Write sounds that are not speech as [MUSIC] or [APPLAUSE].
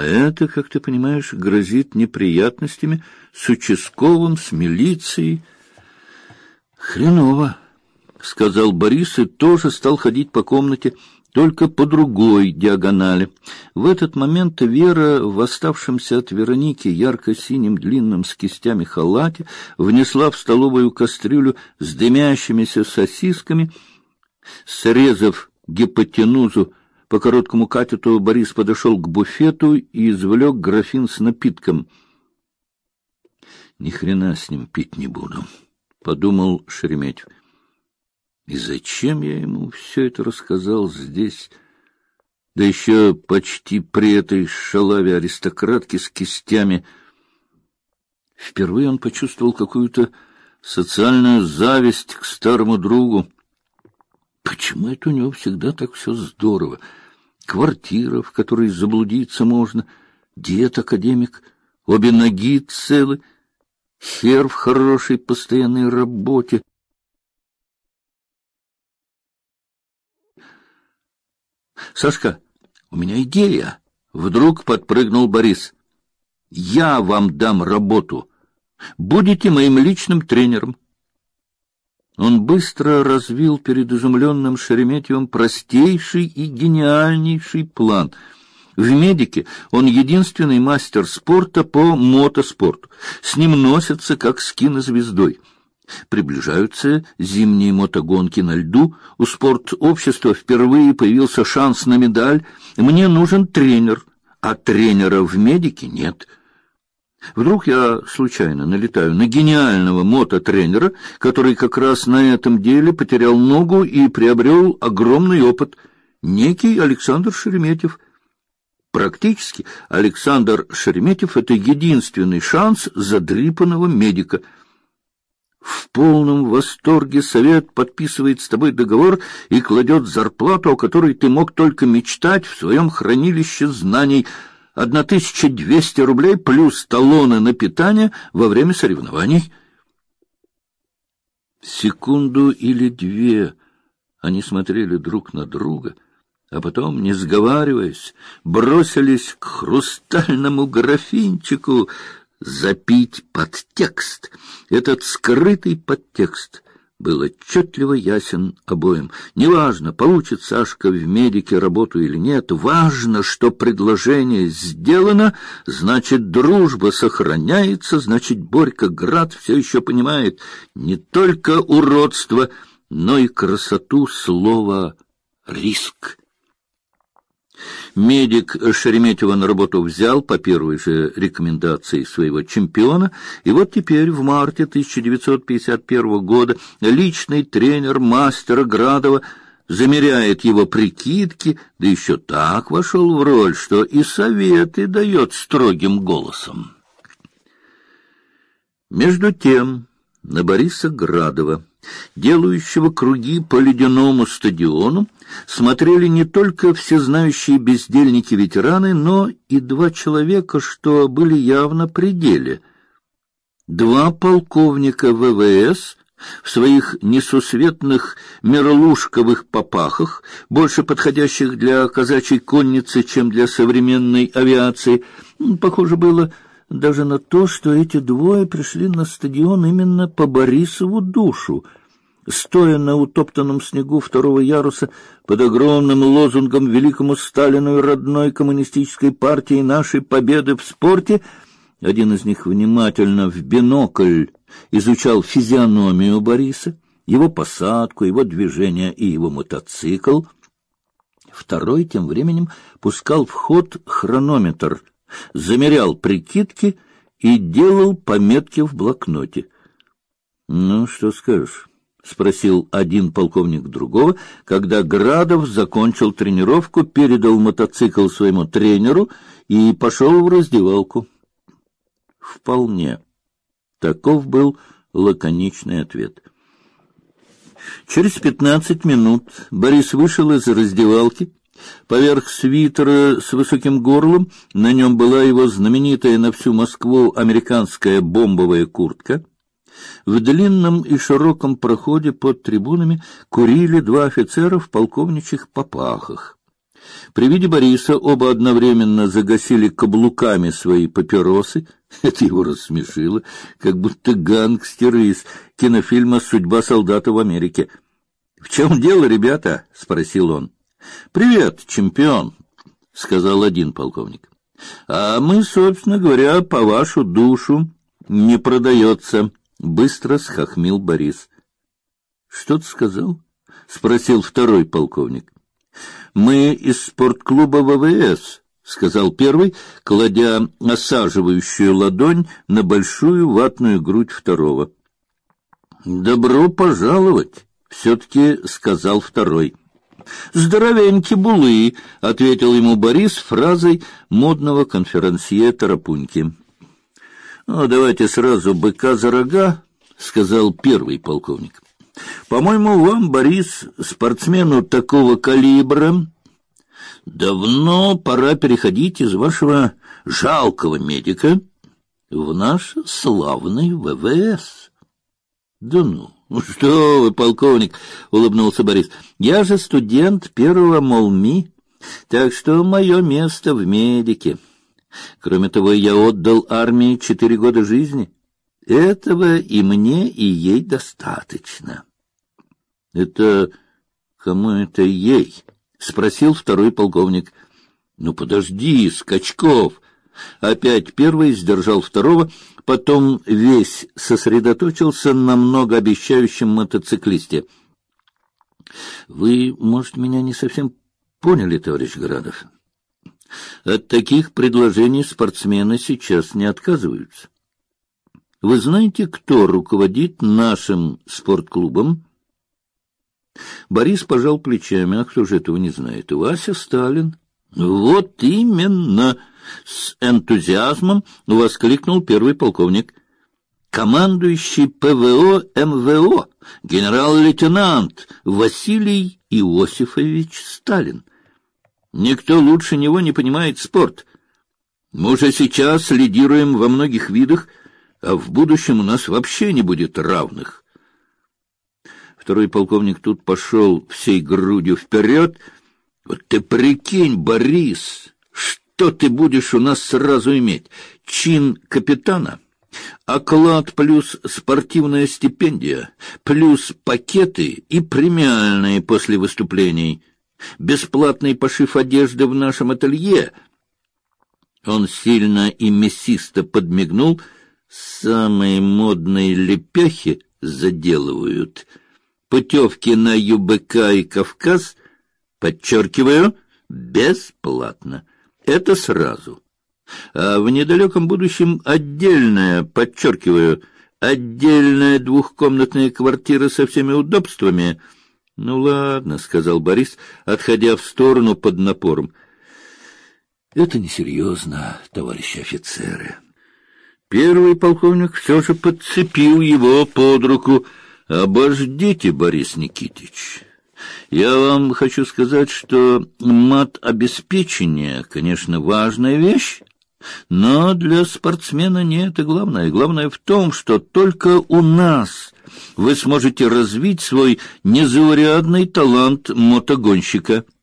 А это, как ты понимаешь, грозит неприятностями с участковым, с милицией. Хреново, сказал Борис и тоже стал ходить по комнате, только по другой диагонали. В этот момент Вера, в оставшемся от Вероники ярко-синим длинном с кистями халате, внесла в столовую кастрюлю с дымящимися сосисками, срезав гипотенузу по короткому катету, Борис подошел к буфету и извлек графин с напитком. Ни хрена с ним пить не буду, подумал Шереметьев. И зачем я ему все это рассказал здесь, да еще почти при этой шалаве аристократки с кистями? Впервые он почувствовал какую-то социальную зависть к старому другу. Почему это у него всегда так все здорово? Квартира, в которой заблудиться можно, дед академик, обе ноги целы, хер в хорошей постоянной работе, Сашка, у меня идея. Вдруг подпрыгнул Борис. Я вам дам работу. Будете моим личным тренером. Он быстро развил перед изумленным Шереметьевым простейший и гениальнейший план. В медике он единственный мастер спорта по мотоспорту. С ним носятся как с кинозвездой. Приближаются зимние мотогонки на льду. У спорт-общества впервые появился шанс на медаль. Мне нужен тренер, а тренера в медике нет. Вдруг я случайно налетаю на гениального мототренера, который как раз на этом деле потерял ногу и приобрел огромный опыт. Некий Александр Шереметьев. Практически Александр Шереметьев — это единственный шанс задрипанного медика — в полном восторге совет подписывает с тобой договор и кладет зарплату, о которой ты мог только мечтать в своем хранилище знаний. Одна тысяча двести рублей плюс талоны на питание во время соревнований. Секунду или две они смотрели друг на друга, а потом, не сговариваясь, бросились к хрустальному графинчику — запить подтекст. Этот скрытый подтекст был отчетливо ясен обоим. Неважно, получит Сашка в медике работу или нет, важно, что предложение сделано, значит, дружба сохраняется, значит, Борька Град все еще понимает не только уродство, но и красоту слова «риск». Медик Шереметьева на работу взял по первой же рекомендации своего чемпиона, и вот теперь, в марте 1951 года, личный тренер мастера Градова замеряет его прикидки, да еще так вошел в роль, что и советы дает строгим голосом. Между тем на Бориса Градова делающего круги по ледяному стадиону, смотрели не только всезнающие бездельники-ветераны, но и два человека, что были явно при. Два полковника ВВС в своих несусветных мерлушковых попахах, больше подходящих для казачьей конницы, чем для современной авиации, похоже было даже на то, что эти двое пришли на стадион именно по Борисову душу, стоя на утоптанном снегу второго яруса под огромным лозунгом великому Сталину и родной коммунистической партии нашей победы в спорте. Один из них внимательно в бинокль изучал физиономию Бориса, его посадку, его движения и его мотоцикл. Второй тем временем пускал в ход хронометр — замерял прикидки и делал пометки в блокноте. Ну, что скажешь? спросил один полковник другого, когда Градов закончил тренировку, передал мотоцикл своему тренеру и пошел в раздевалку. Вполне. Таков был лаконичный ответ. Через пятнадцать минут Борис вышел из раздевалки Поверх свитера с высоким горлом на нем была его знаменитая на всю Москву американская бомбовая куртка. В длинном и широком проходе под трибунами курили два офицера в полковничьих попахах. При виде Бориса оба одновременно загасили каблуками свои папиросы. [LAUGHS] Это его рассмешило, как будто гангстеры из кинофильма «Судьба солдата в Америке». — В чем дело, ребята? — спросил он. — Привет, чемпион, — сказал один полковник. — А мы, собственно говоря, по вашу душу не продается, — быстро схохмил Борис. — Что ты сказал? — спросил второй полковник. — Мы из спортклуба ВВС, — сказал первый, кладя осаживающую ладонь на большую ватную грудь второго. — Добро пожаловать! все-таки сказал второй. «Здоровеньки булы», — ответил ему Борис фразой модного конферансье Тарапуньки. «Ну, давайте сразу быка за рога», — сказал первый полковник. «По-моему, вам, Борис, спортсмену такого калибра, давно пора переходить из вашего жалкого медика в наш славный ВВС». «Да ну!» Что вы, полковник, улыбнулся Борис. Я же студент первого молми, так что мое место в медике. Кроме того, я отдал армии четыре года жизни. Этого и мне, и ей достаточно. Это кому это ей? спросил второй полковник. Ну подожди, Скачков. Опять первый сдержал второго, потом весь сосредоточился на многообещающем мотоциклисте. Вы, может, меня не совсем поняли, товарищ Градов. От таких предложений спортсмены сейчас не отказываются. Вы знаете, кто руководит нашим спортклубом? Борис пожал плечами. А кто же этого не знает? Вася Сталин. Вот именно, с энтузиазмом воскликнул первый полковник. Командующий ПВО МВО, генерал-лейтенант Василий Иосифович Сталин. Никто лучше него не понимает спорт. Мы уже сейчас лидируем во многих видах, а в будущем у нас вообще не будет равных. Второй полковник тут пошел всей грудью вперед — вот ты прикинь, Борис, что ты будешь у нас сразу иметь? Чин капитана, оклад плюс спортивная стипендия, плюс пакеты и премиальные после выступлений, бесплатный пошив одежды в нашем ателье. Он сильно и мясисто подмигнул. Самые модные лепехи заделывают. Путевки на ЮБК и Кавказ Подчеркиваю, бесплатно. Это сразу. А в недалеком будущем отдельная, подчеркиваю, отдельная двухкомнатная квартира со всеми удобствами. Ну ладно, сказал Борис, отходя в сторону под напором. Это несерьезно, товарищи офицеры. Первый полковник все же подцепил его под руку. Обождите, Борис Никитич. Я вам хочу сказать, что мат-обеспечение, конечно, важная вещь, но для спортсмена не это главное. Главное в том, что только у нас вы сможете развить свой незаурядный талант мотогонщика –